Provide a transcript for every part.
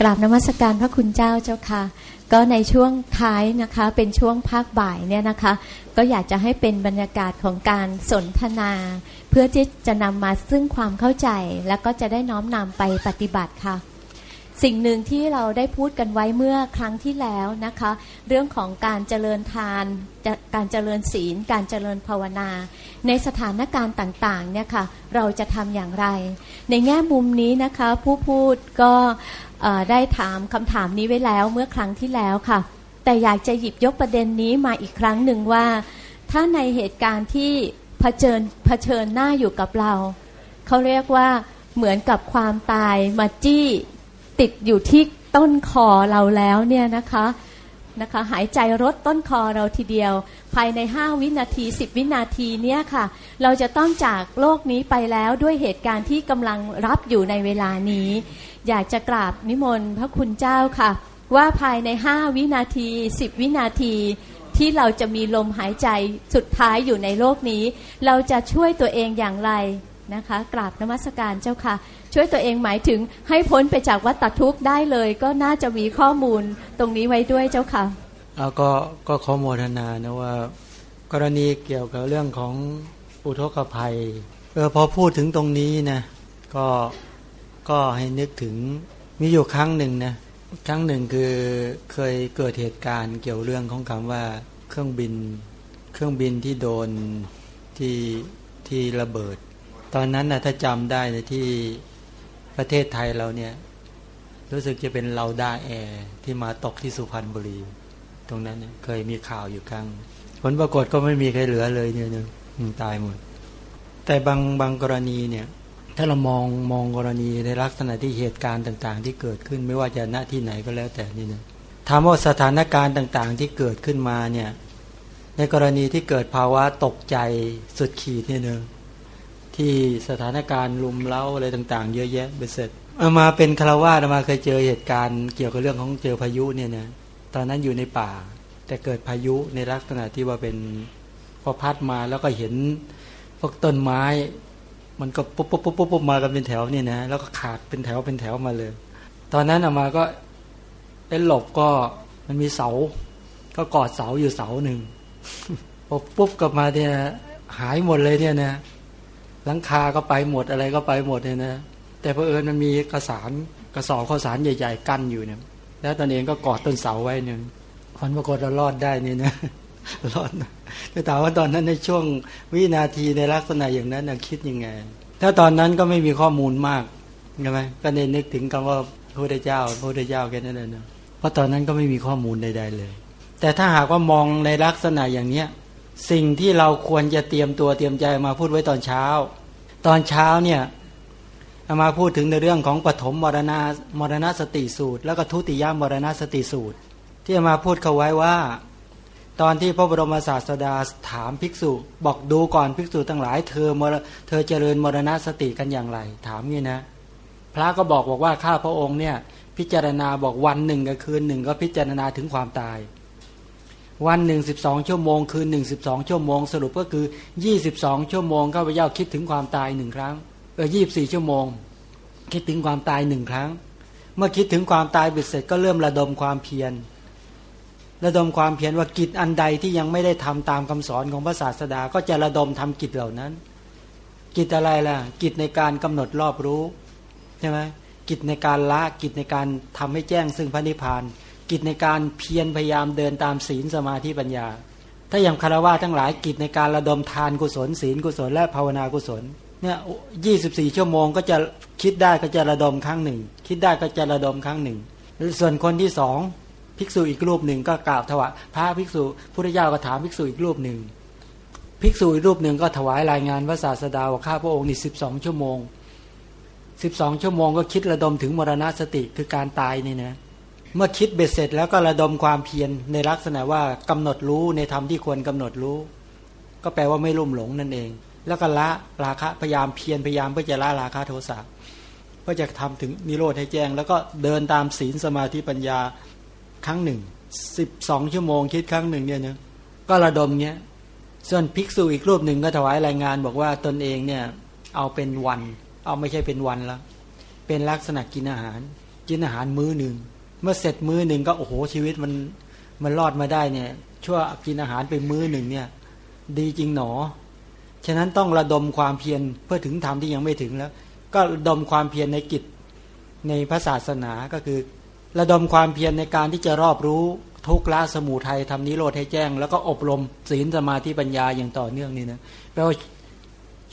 กราบนมัสการพระคุณเจ้าเจ้าค่ะ ก็ในช่วงท้ายนะคะเป็นช่วงภาคบ่ายเนี่ยนะคะ ก็อยากจะให้เป็นบรรยากาศของการสนทนา เพื่อที่จะนำมาซึ่งความเข้าใจ แล้วก็จะได้น้อมนำไปปฏิบัติค่ะ สิ่งหนึ่งที่เราได้พูดกันไว้เมื่อครั้งที่แล้วนะคะ เรื่องของการเจริญทานการเจริญศีล การเจริญภาวนา ในสถานการณ์ต่างๆเนี่ยค่ะเราจะทำอย่างไร ในแง่มุมนี้นะคะ ผู้พูดก็ ได้ถามคำถามนี้ไว้แล้วเมื่อครั้งที่แล้วค่ะ แต่อยากจะหยิบยกประเด็นนี้มาอีกครั้งหนึ่งว่า ถ้าในเหตุการณ์ที่เผชิญเผชิญหน้าอยู่กับเรา เขาเรียกว่าเหมือนกับความตายมาจี้ติดอยู่ที่ต้นคอเราแล้วเนี่ยนะคะ นะคะหายใจรถต้นคอเราทีเดียว ภายใน 5 วินาที 10 วินาทีเนี่ยค่ะ เราจะต้องจากโลกนี้ไปแล้วด้วยเหตุการณ์ที่กำลังรับอยู่ในเวลานี้ อยากจะกราบนิมนต์พระคุณเจ้าค่ะ ว่าภายในห้าวินาทีสิบวินาทีที่เราจะมีลมหายใจสุดท้ายอยู่ในโลกนี้ เราจะช่วยตัวเองอย่างไร นะคะ กราบนมัสการเจ้าค่ะ ช่วยตัวเองหมายถึงให้พ้นไปจากวัฏทุกข์ได้เลย ก็น่าจะมีข้อมูลตรงนี้ไว้ด้วยเจ้าค่ะเอาก็ก็ขอโมทนานะว่า กรณีเกี่ยวกับเรื่องของอุทกภัยเออพอพูดถึงตรงนี้นะก็ก็ให้นึกถึงมีอยู่ครั้งหนึ่งนะครั้งหนึ่งคือเคยเกิดเหตุการณ์เกี่ยวเรื่องของคำว่าเครื่องบิน เครื่องบินที่โดนที่ที่ระเบิด ตอนนั้นนะถ้าจำได้นะที่ประเทศไทยเราเนี่ย รู้สึกจะเป็นเราด้าแอร์ที่มาตกที่สุพรรณบุรี ตรงนั้นเคยมีข่าวอยู่ครั้งผลปรากฏก็ไม่มีใครเหลือเลยเนี่ยนึงตายหมด แต่บางบางกรณีเนี่ย ถ้าเรามองมองกรณีในลักษณะที่เหตุการณ์ต่าง ๆ ที่เกิดขึ้นไม่ว่าจะณที่ไหนก็แล้วแต่นี่นะถามว่าสถานการณ์ต่างๆ ที่เกิดขึ้นมาเนี่ย ในกรณีที่เกิดภาวะตกใจสุดขีดเนี่ยนอะ ที่สถานการณ์ลุมเล้าอะไรต่างๆ เยอะแยะเบ็เสร็จเอามาเป็นคารวาสมาเคยเจอเหตุการณ์เกี่ยวกับเรื่องของเจอพายุเนี่ยนะตอนนั้นอยู่ในป่า แต่เกิดพายุในลักษณะที่ว่าเป็นพอพัดมาแล้วก็เห็นพวกต้นไม้ มันก็ปุ๊บปุ๊บปุ๊บปุ๊บมากันเป็นแถวเนี่ยนะแล้วก็ขาดเป็นแถวเป็นแถวมาเลย ตอนนั้นออกมาก็เอ็นหลบก็มันมีเสา ก็กอดเสาอยู่เสาหนึ่งปุ๊บปุ๊บกลับมาเนี่ยหายหมดเลยเนี่ยนะ หลังคาก็ไปหมดอะไรก็ไปหมดเนี่ยนะ แต่เพอเอิญมันมีกระสานกระสอบข้าวสารใหญ่ ๆ กั้นอยู่เนี่ย แล้วตอนเองก็กอดต้นเสาไว้หนึ่งคนปรากฏเรารอดได้นี่นะรอดแต่ถามว่าตอนนั้นในช่วงวินาทีในลักษณะอย่างนั้นคิดยังไง ถ้าตอนนั้นก็ไม่มีข้อมูลมากใช่ไหมก็เน้นนึกถึงคำว่าพระพุทธเจ้าพระพุทธเจ้าแค่นั้นเองนะเพราะตอนนั้นก็ไม่มีข้อมูลใด ๆเลย แต่ถ้าหากว่ามองในลักษณะอย่างเนี้ย สิ่งที่เราควรจะเตรียมตัวเตรียมใจมาพูดไว้ตอนเช้า ตอนเช้าเนี่ยมาพูดถึงในเรื่องของปฐมมรณามรณสติสูตร แล้วก็ทุติยมรณสติสูตร ที่มาพูดเขาไว้ว่า ตอนที่พระบรมศาสดาถามภิกษุ บอกดูก่อนภิกษุทั้งหลาย เธอเธอเจริญมรณสติกันอย่างไร ถามงี้นะ พระก็บอกบอกว่าข้าพระองค์เนี่ยพิจารณาบอกวันหนึ่งกับคืนหนึ่งก็พิจารณาถึงความตาย วันหนึ่งสิบสองชั่วโมง คืนหนึ่งสิบสองชั่วโมง สรุปก็คือยี่สิบสองชั่วโมงข้าพเจ้าคิดถึงความตายหนึ่งครั้งเออยี่บสี่ชั่วโมง คิดถึงความตายหนึ่งครั้ง เมื่อคิดถึงความตายเบ็ดเสร็จก็เริ่มระดมความเพียรระดมความเพียรว่ากิจอันใดที่ยังไม่ได้ทำตามคำสอนของพระศาสดาก็จะระดมทำกิจเหล่านั้น กิจอะไรล่ะ กิจในการกำหนดรอบรู้ใช่ไหมกิจในการละกิจในการทำให้แจ้งซึ่งพระนิพพาน กิจในการเพียรพยายามเดินตามศีลสมาธิปัญญา ถ้าอย่างคารวะทั้งหลายกิจในการระดมทานกุศล ศีลกุศล และภาวนากุศลเนี่ยยี่สิบสี่ชั่วโมงก็จะคิดได้ก็จะระดมครั้งหนึ่ง คิดได้ก็จะระดมครั้งหนึ่ง ส่วนคนที่สองภิกษุอีกรูปหนึ่งก็กราบถวายพระภิกษุพุทธเจ้าก็ถามภิกษุอีกรูปหนึ่งภิกษุอีกรูปหนึ่งก็ถวายรายงานพระศาสดาว่าข้าพระองค์นี่สิบสองชั่วโมงสิบสองชั่วโมงก็คิดระดมถึงมรณสติคือการตายนี่นะ เมื่อคิดเบ็ดเสร็จแล้วก็ระดมความเพียรในลักษณะว่ากำหนดรู้ในธรรมที่ควรกำหนดรู้ ก็แปลว่าไม่ลุ่มหลงนั่นเอง แล้วก็ละราคะพยายามเพียรพยายามเพื่อจะละราคะโทสะเพื่อจะทำถึงนิโรธให้แจ้ง แล้วก็เดินตามศีลสมาธิปัญญาครั้งหนึ่งสิบสองชั่วโมงคิดครั้งหนึ่งเนี่ยนะก็ระดมเนี้ยส่วนภิกษุอีกรูปหนึ่งก็ถวายรายงาน บอกว่าตนเองเนี่ยเอาเป็นวัน เอาไม่ใช่เป็นวันแล้วเป็นลักษณะกินอาหาร กินอาหารมื้อหนึ่ง เมื่อเสร็จมื้อหนึ่งก็โอ้โหชีวิตมันมันรอดมาได้เนี่ย ชั่วกินอาหารไปมื้อหนึ่งเนี่ย ดีจริงหนอ ฉะนั้นต้องระดมความเพียรเพื่อถึงธรรมที่ยังไม่ถึงแล้ว ก็ระดมความเพียรในกิจในพระศาสนาก็คือ ระดมความเพียรในการที่จะรอบรู้ทุกละสมุทัยทำนิโรธให้แจ้ง แล้วก็อบรมศีลสมาธิปัญญาอย่างต่อเนื่องนี่นะแปลว่า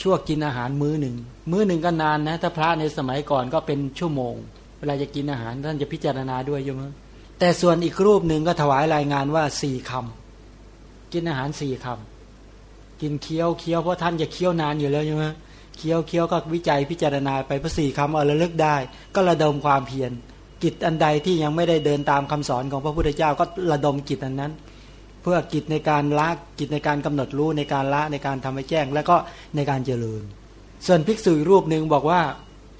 ชั่วกินอาหารมื้อหนึ่งมื้อหนึ่งก็นานนะถ้าพระในสมัยก่อนก็เป็นชั่วโมง เวลาจะกินอาหารท่านจะพิจารณาด้วยใช่ไหมแต่ส่วนอีกรูปหนึ่งก็ถวายรายงานว่าสี่คำกินอาหารสี่คำกินเคี้ยวเคี้ยวเพราะท่านจะเคี้ยวนานอยู่แล้วใช่ไหมเคี้ยวเคี้ยวก็วิจัยพิจารณาไปพระสี่คำเอาระลึกได้ ก็ระดมความเพียรกิจอันใดที่ยังไม่ได้เดินตามคำสอนของพระพุทธเจ้าก็ระดมกิจอันนั้น เพื่อกิจในการละกิจในการกำหนดรู้ในการละในการทำให้แจ้ง แล้วก็ในการเจริญ ส่วนภิกษุรูปหนึ่งบอกว่า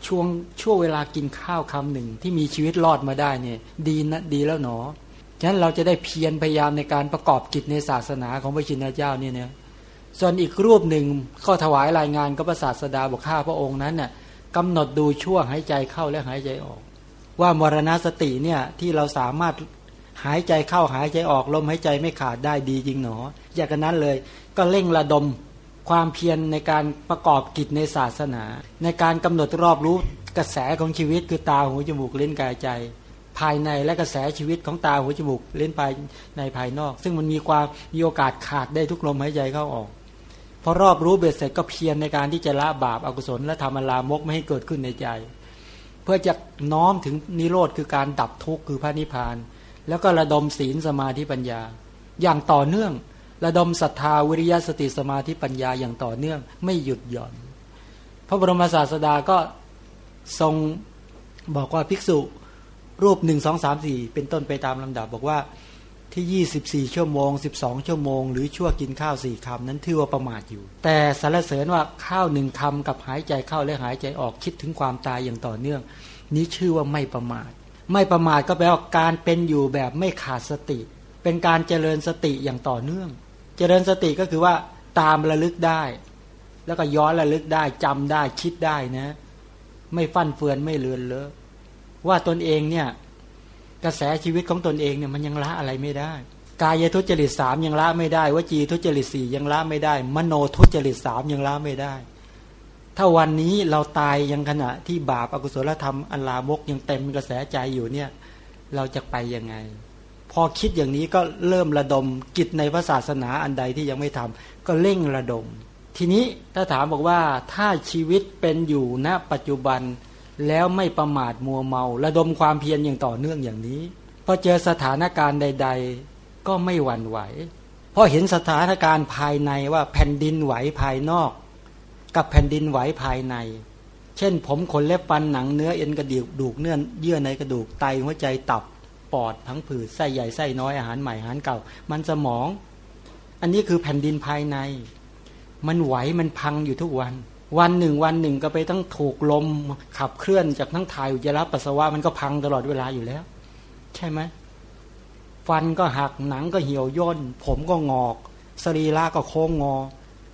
ช่วงช่วงเวลากินข้าวคำหนึ่งที่มีชีวิตรอดมาได้เนี่ยดีนะดีแล้วหนอฉะนั้นเราจะได้เพียรพยายามในการประกอบกิจในศาสนาของพระชินเจ้าเนี่ยเนี่ยส่วนอีกรูปหนึ่งก็ถวายรายงานกับพระศาสดาบอกข้าพระองค์นั้นน่ะกำหนดดูช่วงหายใจเข้าและหายใจออก ว่ามรณสติเนี่ยที่เราสามารถหายใจเข้าหายใจออกลมหายใจไม่ขาดได้ดีจริงหนอ อย่างนั้นเลยก็เร่งระดม ความเพียรในการประกอบกิจในศาสนา ในการกำหนดรอบรู้กระแสของชีวิตคือตาหูจมูกเล่นกายใจ ภายในและกระแสชีวิตของตาหูจมูกเล่นภายในภายนอก ซึ่งมันมีความมีโอกาสขาดได้ทุกลมหายใจเข้าออกพอรอบรู้เบ็ดเสร็จก็เพียรในการที่จะละบาปอากุศลและทำอลามกไม่ให้เกิดขึ้นในใจ เพื่อจะน้อมถึงนิโรธคือการดับทุกข์คือพระนิพพาน แล้วก็ระดมศีลสมาธิปัญญา อย่างต่อเนื่อง ระดมศรัทธาวิริยะสติสมาธิปัญญาอย่างต่อเนื่อง ไม่หยุดหย่อน พระบรมศาสดาก็ทรงบอกว่าภิกษุรูปหนึ่งสองสามสี่เป็นต้นไปตามลำดับบอกว่าที่ยี่สิบสี่ชั่วโมงสิบสองชั่วโมง หรือชั่วกินข้าวสี่คำนั้นถือว่าประมาทอยู่ แต่สารเสริญว่าข้าวหนึ่งคำกับหายใจเข้าและหายใจออกคิดถึงความตายอย่างต่อเนื่อง นี้ชื่อว่าไม่ประมาท ไม่ประมาทก็แปลว่าการเป็นอยู่แบบไม่ขาดสติ เป็นการเจริญสติอย่างต่อเนื่อง จริญสติก็คือว่าตามระลึกได้ แล้วก็ย้อนระลึกได้จำได้คิดได้นะ ไม่ฟั่นเฟือนไม่เลือนเลอะว่าตนเองเนี่ย กระแสชีวิตของตนเองเนี่ยมันยังละอะไรไม่ได้ กายทุจริตสามยังละไม่ได้วจีทุจริตสี่ยังละไม่ได้ มโนทุจริตสามยังละไม่ได้ ถ้าวันนี้เราตายยังขณะที่บาปอากุศลธรรมอันลามกยังเต็มกระแสใจอยู่เนี่ย เราจะไปยังไง พอคิดอย่างนี้ก็เริ่มระดมกิจในพระศาสนาอันใดที่ยังไม่ทำก็เร่งระดม ทีนี้ถ้าถามบอกว่าถ้าชีวิตเป็นอยู่ณปัจจุบันแล้วไม่ประมาทมัวเมา ระดมความเพียรอย่างต่อเนื่องอย่างนี้พอเจอสถานการณ์ใด ๆ ก็ไม่หวั่นไหวเพราะเห็นสถานการณ์ภายในว่าแผ่นดินไหวภายนอก กับแผ่นดินไหวภายใน เช่นผมขนเล็บปันหนังเนื้อเอ็นกระดูกดูกเนื้อเยื่อในกระดูกไตหัวใจตับ ปอดทั้งผืดไส้ใหญ่ไส้น้อยอาหารใหม่อาหารเก่า มันสมอง อันนี้คือแผ่นดินภายใน มันไหวมันพังอยู่ทุกวัน วันหนึ่งวันหนึ่งก็ไปต้องถูกลมขับเคลื่อนจากทั้งถ่ายอุจจาระปัสสาวะมันก็พังตลอดเวลาอยู่แล้ว ใช่ไหมฟันก็หักหนังก็เหี่ยวย่น ผมก็งอก สรีระก็โค้งงอ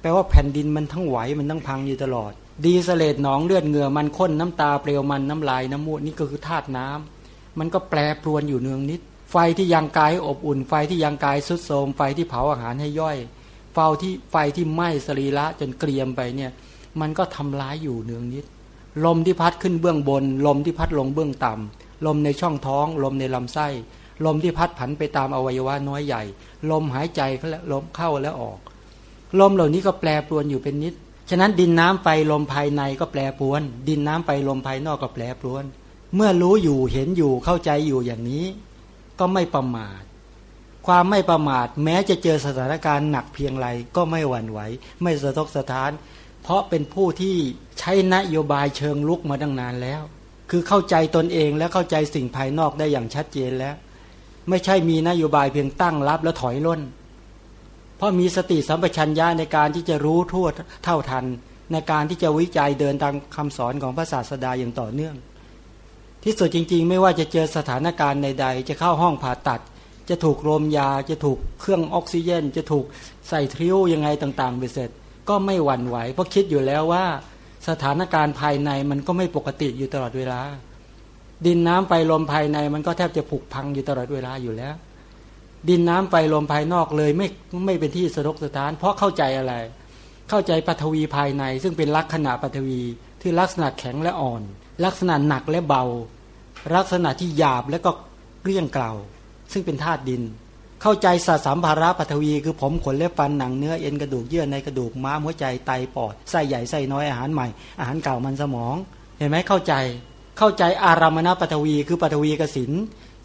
แปลว่าแผ่นดินมันทั้งไหวมันทั้งพังอยู่ตลอด ดีสเลดหนองเลือดเหงื่อมันข้นน้ำตาเปลวมันน้ำลายน้ำมูดนี่ก็คือธาตุน้ำ มันก็แปรปรวนอยู่เนืองนิด ไฟที่ยังกายอบอุ่น ไฟที่ยังกายสุดโทมไฟที่เผาอาหารให้ย่อยไฟที่ไฟที่ไหม้สรีระจนเกรียมไปเนี่ย มันก็ทำร้ายอยู่เนืองนิด ลมที่พัดขึ้นเบื้องบน ลมที่พัดลงเบื้องต่ำลมในช่องท้อง ลมในลำไส้ ลมที่พัดผันไปตามอวัยวะน้อยใหญ่ ลมหายใจละลมเข้าและออก ลมเหล่านี้ก็แปรปรวนอยู่เป็นนิดฉะนั้นดินน้ำไฟลมภายในก็แปรปรวน ดินน้ำไฟลมภายนอกก็แปรปรวน เมื่อรู้อยู่เห็นอยู่เข้าใจอยู่อย่างนี้ ก็ไม่ประมาท ความไม่ประมาท แม้จะเจอสถานการณ์หนักเพียงไรก็ไม่หวั่นไหว ไม่สะทกสะท้าน เพราะเป็นผู้ที่ใช้นโยบายเชิงลุกมาตั้งนานแล้ว คือเข้าใจตนเองและเข้าใจสิ่งภายนอกได้อย่างชัดเจนแล้ว ไม่ใช่มีนโยบายเพียงตั้งรับแล้วถอยล่น เพราะมีสติสัมปชัญญะในการที่จะรู้ทั่วเท่าทัน ในการที่จะวิจัยเดินตามคำสอนของพระศาสดาอย่างต่อเนื่อง ที่สุดจริง ๆ ไม่ว่าจะเจอสถานการณ์ใด ๆ จะเข้าห้องผ่าตัด จะถูกโรมยา จะถูกเครื่องออกซิเจน จะถูกใส่ทริวยังไงต่างๆไปเสร็จ ก็ไม่หวั่นไหว เพราะคิดอยู่แล้วว่า สถานการณ์ภายในมันก็ไม่ปกติอยู่ตลอดเวลา ดินน้ำไฟลมภายในมันก็แทบจะผุพังอยู่ตลอดเวลาอยู่แล้ว ดินน้ำไฟลมภายนอกเลยไม่ไม่เป็นที่สะทกสถาน เพราะเข้าใจอะไร เข้าใจปฐวีภายใน ซึ่งเป็นลักษณะปฐวี ที่ลักษณะแข็งและอ่อน ลักษณะหนักและเบา ลักษณะที่หยาบและก็เกลี้ยงเกล่าซึ่งเป็นธาตุดิน เข้าใจสัสามภาระปฐวี คือผมขนเล็บฟันหนังเนื้อเอ็นกระดูกเยื่อในกระดูกม้ามหัวใจไตปอดไส้ใหญ่ไส้น้อยอาหารใหม่ อาหารเก่ามันสมอง เห็นไหมเข้าใจ เข้าใจอารามณปฐวี คือปฐวีกสิน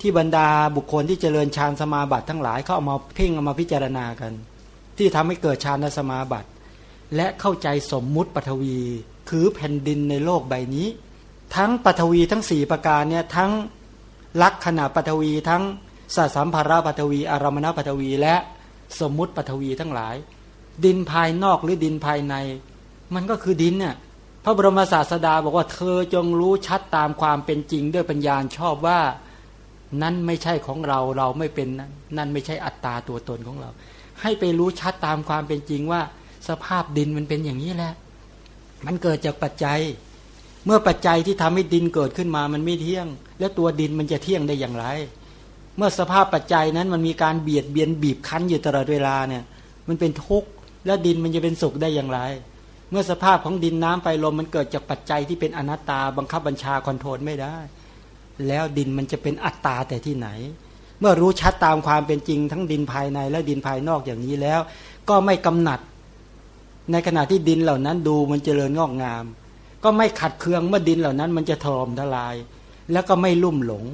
ที่บรรดาบุคคลที่เจริญฌานสมาบัติทั้งหลายเขาเอามาเพ่งเอามาพิจารณากัน ที่ทำให้เกิดฌานสมาบัติ และเข้าใจสมมุติปฐวี คือแผ่นดินในโลกใบนี้ ทั้งปฐวีทั้งสี่ประการเนี่ยทั้งลักษณะปฐวีทั้งสัสัมภาระปฐวี อารมณปฐวี และสมมุติปฐวีทั้งหลาย ดินภายนอกหรือดินภายใน มันก็คือดินเนี่ยพระบรมศาสดาบอกว่าเธอจงรู้ชัดตามความเป็นจริงด้วยปัญญาชอบว่านั้นไม่ใช่ของเราเราไม่เป็นนั่นไม่ใช่อัตตาตัวตนของเรา ให้ไปรู้ชัดตามความเป็นจริงว่า สภาพดินมันเป็นอย่างนี้แหละ มันเกิดจากปัจจัย เมื่อปัจจัยที่ทำให้ดินเกิดขึ้นมามันไม่เที่ยง แล้วตัวดินมันจะเที่ยงได้อย่างไร เมื่อสภาพปัจจัยนั้นมันมีการเบียดเบียนบีบคั้นอยู่ตลอดเวลาเนี่ย มันเป็นทุกข์แล้วดินมันจะเป็นสุขได้อย่างไร เมื่อสภาพของดินน้ำไฟลมมันเกิดจากปัจจัยที่เป็นอนัตตาบังคับบัญชาคอนโทรลไม่ได้ แล้วดินมันจะเป็นอัตตาแต่ที่ไหน เมื่อรู้ชัดตามความเป็นจริงทั้งดินภายในและดินภายนอกอย่างนี้แล้ว ก็ไม่กำหนัด ในขณะที่ดินเหล่านั้นดูมันเจริญงอกงาม ก็ไม่ขัดเคืองเมื่อดินเหล่านั้น มันจะทอมทลาย แล้วก็ไม่ลุ่มหลง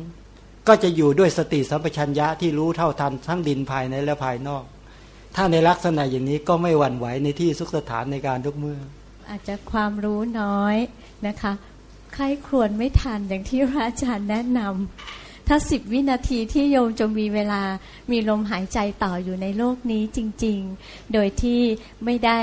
ก็จะอยู่ด้วยสติสัมปชัญญะที่รู้เท่าทันทั้งดินภายในและภายนอก ถ้าในลักษณะอย่างนี้ก็ไม่หวั่นไหวในที่สุขสถานในการทุกเมื่อ อาจจะความรู้น้อยนะคะใครครวญไม่ทันอย่างที่พระอาจารย์แนะนำ ถ้าสิบวินาทีที่โยมจะมีเวลามีลมหายใจต่ออยู่ในโลกนี้จริง ๆ โดยที่ไม่ได้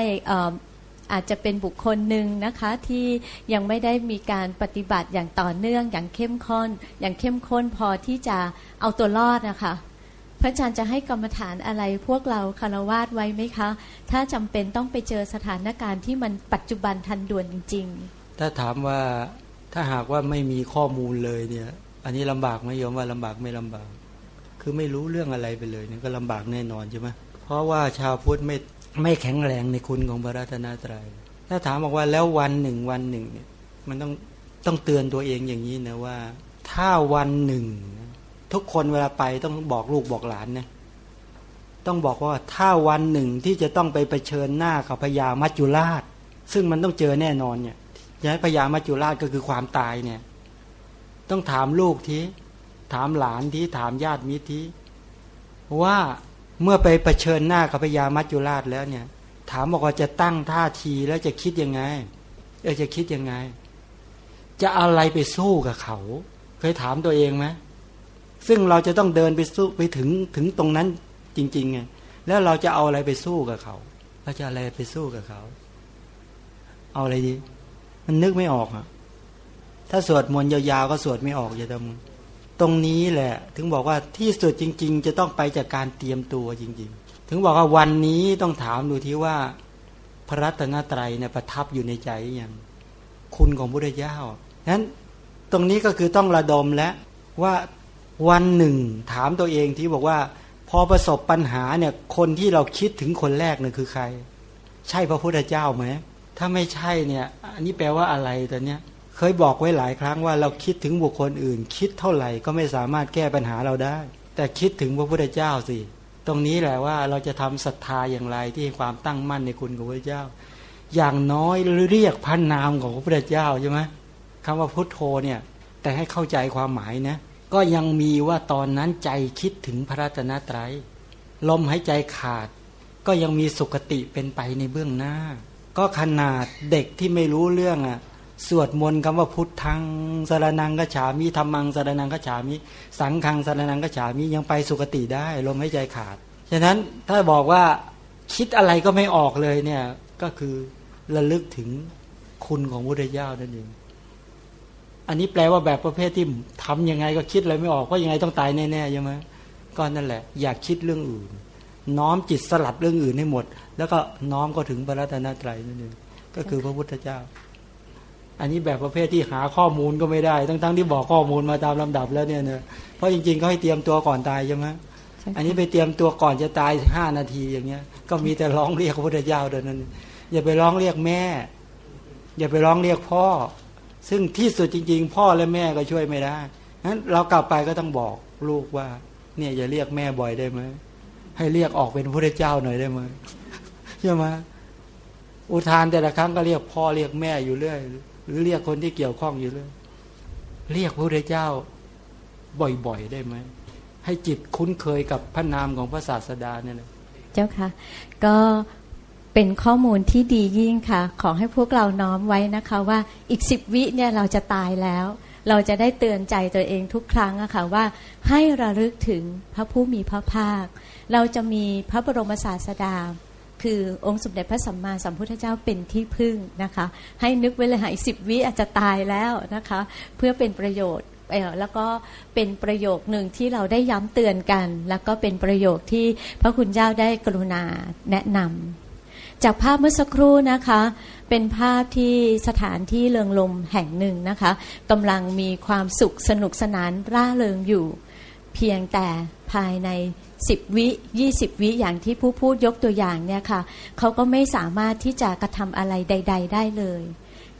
อาจจะเป็นบุคคลหนึ่งนะคะที่ยังไม่ได้มีการปฏิบัติอย่างต่อเนื่องอย่างเข้มข้น อย่างเข้มข้นพอที่จะเอาตัวรอดนะคะพระอาจารย์จะให้กรรมฐานอะไรพวกเราคารวาสไว้ไหมคะ ถ้าจำเป็นต้องไปเจอสถานการณ์ที่มันปัจจุบันทันด่วนจริง ๆ ถ้าถามว่าถ้าหากว่าไม่มีข้อมูลเลยเนี่ย อันนี้ลำบากไหมโยมว่าลำบากไม่ลำบาก คือไม่รู้เรื่องอะไรไปเลยนี่ก็ลำบากแน่นอนใช่ไหมเพราะว่าชาวพุทธไม่ไม่แข็งแรงในคุณของพระรัตนตรยัยถ้าถามบอกว่าแล้ววันหนึ่งวันหนึ่งเนี่ยมันต้องต้องเตือนตัวเองอย่างนี้นะว่า ถ้าวันหนึ่ง ทุกคนเวลาไปต้องบอกลูกบอกหลานนะต้องบอกว่าถ้าวันหนึ่งที่จะต้องไปไปเชิญหน้ากับพญามัจจุราช ซึ่งมันต้องเจอแน่นอนเนี่ยย้ายพญามัจจุราชก็คือความตายเนี่ย ต้องถามลูกทีถามหลานทีถามญาติมิตรทีว่าเมื่อไปไปเชิญหน้ากับพญามัจจุราชแล้วเนี่ย ถามบอกว่าจะตั้งท่าทีแล้วจะคิดยังไง เออจะคิดยังไง จะอะไรไปสู้กับเขา เคยถามตัวเองไหมซึ่งเราจะต้องเดินไปสู้ไปถึงถึงตรงนั้นจริงๆไงแล้วเราจะเอาอะไรไปสู้กับเขาเราจะอะไรไปสู้กับเขา เอาอะไรดี มันนึกไม่ออกอะ ถ้าสวดมนต์ยาวๆก็สวดไม่ออกอย่าทำตรงนี้แหละ ถึงบอกว่าที่สุดจริง ๆ จะต้องไปจากการเตรียมตัวจริง ๆ ถึงบอกว่าวันนี้ต้องถามดูที่ว่า พระรัตนตรัยเนี่ยประทับอยู่ในใจอย่างคุณของพระเจ้านั้นตรงนี้ก็คือต้องระดมและว่าวันหนึ่งถามตัวเองที่บอกว่า พอประสบปัญหาเนี่ยคนที่เราคิดถึงคนแรกเนี่ยคือใคร ใช่พระพุทธเจ้าไหมถ้าไม่ใช่เนี่ย อันนี้แปลว่าอะไรตอนเนี้ย เคยบอกไว้หลายครั้งว่าเราคิดถึงบุคคลอื่น คิดเท่าไหร่ก็ไม่สามารถแก้ปัญหาเราได้ แต่คิดถึงพระพุทธเจ้าสิ ตรงนี้แหละว่าเราจะทำศรัทธาอย่างไรที่ความตั้งมั่นในคุณของพระเจ้า อย่างน้อยเรียกพันนามของพระพุทธเจ้าใช่ไหมคำว่าพุทโธเนี่ย แต่ให้เข้าใจความหมายนะก็ยังมีว่าตอนนั้นใจคิดถึงพระรัตนตรยัยลมหายใจขาด ก็ยังมีสุขติเป็นไปในเบื้องหน้า ก็ขนาดเด็กที่ไม่รู้เรื่องอะ สวดมนต์คำว่าพุทธังสารนังกฉามิธรรมังสารนังกฉามิ สังฆังสารนังกฉามิยังไปสุขติได้ลมหายใจขาด ฉะนั้นถ้าบอกว่าคิดอะไรก็ไม่ออกเลยเนี่ยก็คือระลึกถึงคุณของพระเจ้านั่นเองอันนี้แปลว่าแบบประเภทที่ทำยังไงก็คิดอะไรไม่ออกว่ายังไงต้องตายแน่ๆใช่ไหมก็นั่นแหละ อยากคิดเรื่องอื่น น้อมจิตสลัดเรื่องอื่นให้หมด แล้วก็น้อมก็ถึงพระรัตนตรัยนั่นเองก็คือพระพุทธเจ้า อันนี้แบบประเภทที่หาข้อมูลก็ไม่ได้ ทั้งๆที่บอกข้อมูลมาตามลำดับแล้วเนี่ยเนะเพราะจริงๆก็ให้เตรียมตัวก่อนตายใช่ไหมอันนี้ไปเตรียมตัวก่อนจะตายห้านาทีอย่างเงี้ย ก็มีแต่ร้องเรียกพระพุทธเจ้าเดินนั้น อย่าไปร้องเรียกแม่ อย่าไปร้องเรียกพ่อ ซึ่งที่สุดจริง ๆ พ่อและแม่ก็ช่วยไม่ได้งั้นเรากลับไปก็ต้องบอกลูกว่า เนี่ยอย่าเรียกแม่บ่อยได้ไหมให้เรียกออกเป็นพระพุทธเจ้าหน่อยได้ไหมใช่ไหมอุทานแต่ละครั้งก็เรียกพ่อเรียกแม่อยู่เรื่อย หรือเรียกคนที่เกี่ยวข้องอยู่เรื่อยเรียกพระพุทธเจ้าบ่อยๆได้ไหม ให้จิตคุ้นเคยกับพระนามของพระศาสดาเนี่ยนะเจ้าค่ะ ก็เป็นข้อมูลที่ดียิ่งค่ะ ขอให้พวกเราน้อมไว้นะคะว่าอีกสิบวิเนี่ยเราจะตายแล้ว เราจะได้เตือนใจตัวเองทุกครั้งอะค่ะว่าให้ระลึกถึงพระผู้มีพระภาค เราจะมีพระบรมศาสดา คือองค์สมเด็จพระสัมมาสัมพุทธเจ้าเป็นที่พึ่งนะคะ ให้นึกไว้เลยค่ะอีกสิบวิอาจจะตายแล้วนะคะ เพื่อเป็นประโยชน์แล้วก็เป็นประโยคหนึ่งที่เราได้ย้ำเตือนกัน แล้วก็เป็นประโยคที่พระคุณเจ้าได้กรุณาแนะนำจากภาพเมื่อสักครู่นะคะ เป็นภาพที่สถานที่เริงลมแห่งหนึ่งนะคะกำลังมีความสุขสนุกสนานร่าเริงอยู่ เพียงแต่ภายใน 10วิ20วิอย่างที่ผู้พูดยกตัวอย่างเนี่ยค่ะเขาก็ไม่สามารถที่จะกระทำอะไรใด ๆ ได้เลย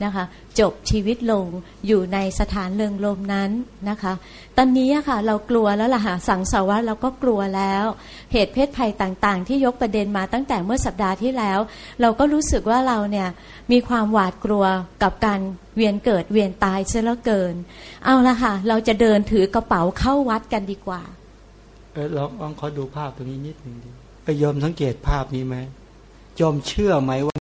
นะคะ จบชีวิตลงอยู่ในสถานเริงลมนั้นนะคะ ตอนนี้ค่ะเรากลัวแล้วล่ะค่ะสังสารวัฏเราก็กลัวแล้ว เหตุเพศภัยต่างๆ ที่ยกประเด็นมาตั้งแต่เมื่อสัปดาห์ที่แล้ว เราก็รู้สึกว่าเราเนี่ยมีความหวาดกลัวกับการเวียนเกิดเวียนตายเสียเหลือเกิน เอาละค่ะเราจะเดินถือกระเป๋าเข้าวัดกันดีกว่า เออลองลองขอดูภาพตรงนี้นิดหนึ่งดิไปยอมสังเกตภาพนี้ไหมยอมเชื่อไหมว่า